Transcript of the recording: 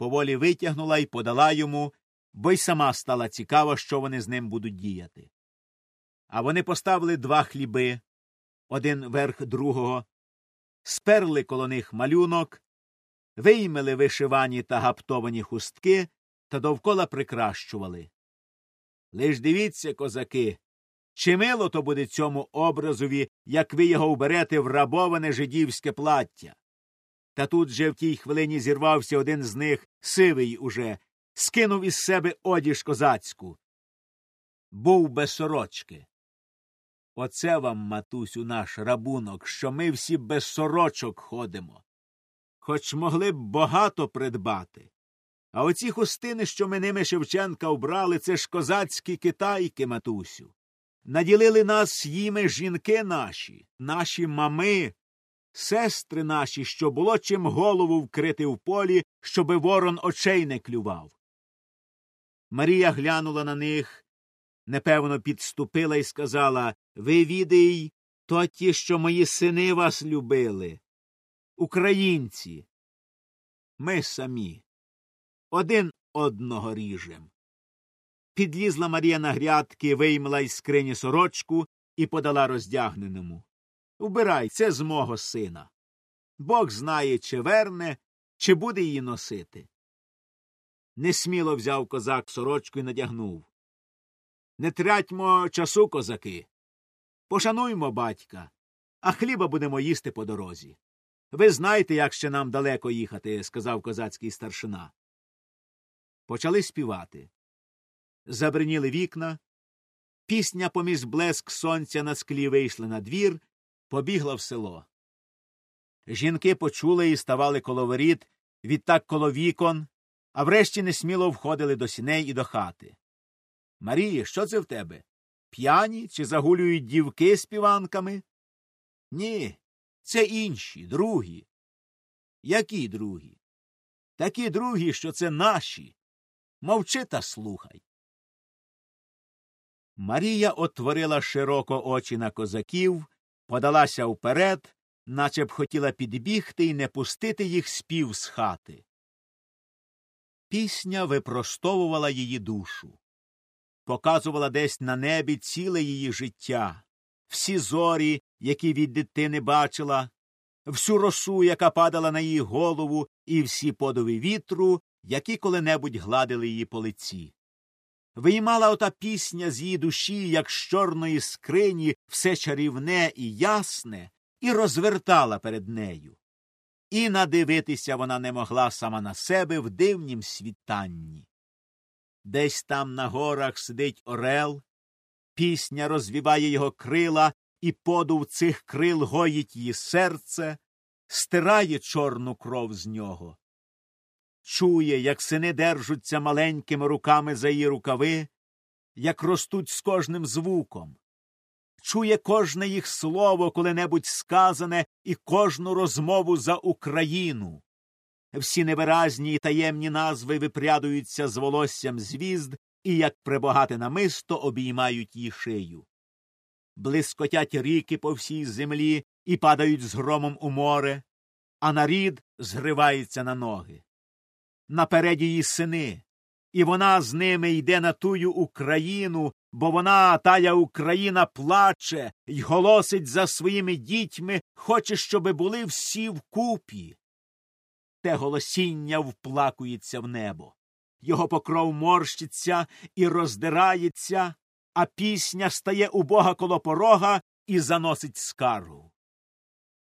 поволі витягнула і подала йому, бо й сама стала цікава, що вони з ним будуть діяти. А вони поставили два хліби, один верх другого, сперли коло них малюнок, виймели вишивані та гаптовані хустки та довкола прикращували. Лиш дивіться, козаки, чи мило то буде цьому образові, як ви його вберете в рабоване жидівське плаття. Та тут же в тій хвилині зірвався один з них, сивий уже, скинув із себе одіж козацьку. Був без сорочки. Оце вам, матусю, наш рабунок, що ми всі без сорочок ходимо. Хоч могли б багато придбати. А оці хустини, що ми ними Шевченка обрали, це ж козацькі китайки, матусю. Наділили нас їми жінки наші, наші мами, сестри наші, що було чим голову вкрити в полі, щоби ворон очей не клював. Марія глянула на них, непевно підступила і сказала Ви відей, то ті, що мої сини вас любили. Українці. Ми самі. Один одного ріжем. Підлізла Марія на грядки, виймала із скрині сорочку і подала роздягненому. Убирай, це з мого сина. Бог знає, чи верне, чи буде її носити. Несміло взяв козак сорочку і надягнув. Не тратьмо часу, козаки. Пошануймо батька, а хліба будемо їсти по дорозі. Ви знаєте, як ще нам далеко їхати, сказав козацький старшина. Почали співати. Забриніли вікна. Пісня поміж блеск сонця на склі вийшли на двір, побігла в село. Жінки почули і ставали коло воріт, відтак коло вікон, а врешті несміло входили до сіней і до хати. Маріє, що це в тебе? П'яні чи загулюють дівки співанками? Ні, це інші, другі. Які другі? Такі другі, що це наші. Мовчи та слухай. Марія отворила широко очі на козаків, подалася вперед, наче б хотіла підбігти і не пустити їх спів з хати. Пісня випростовувала її душу, показувала десь на небі ціле її життя, всі зорі, які від дитини бачила, всю росу, яка падала на її голову, і всі подови вітру, які коли-небудь гладили її по лиці. Виймала ота пісня з її душі, як з чорної скрині, все чарівне і ясне, і розвертала перед нею. І надивитися вона не могла сама на себе в дивнім світанні. Десь там на горах сидить орел, пісня розвіває його крила, і подув цих крил гоїть її серце, стирає чорну кров з нього. Чує, як сини держуться маленькими руками за її рукави, як ростуть з кожним звуком. Чує кожне їх слово коли-небудь сказане і кожну розмову за Україну. Всі невиразні і таємні назви випрядуються з волоссям звізд і, як прибогате намисто, обіймають її шию. Блискотять ріки по всій землі і падають з громом у море, а нарід згривається на ноги. Наперед її сини, і вона з ними йде на тую Україну, бо вона, тая Україна, плаче й голосить за своїми дітьми, хоче, щоби були всі вкупі. Те голосіння вплакується в небо. Його покров морщиться і роздирається, а пісня стає у бога коло порога і заносить скаргу.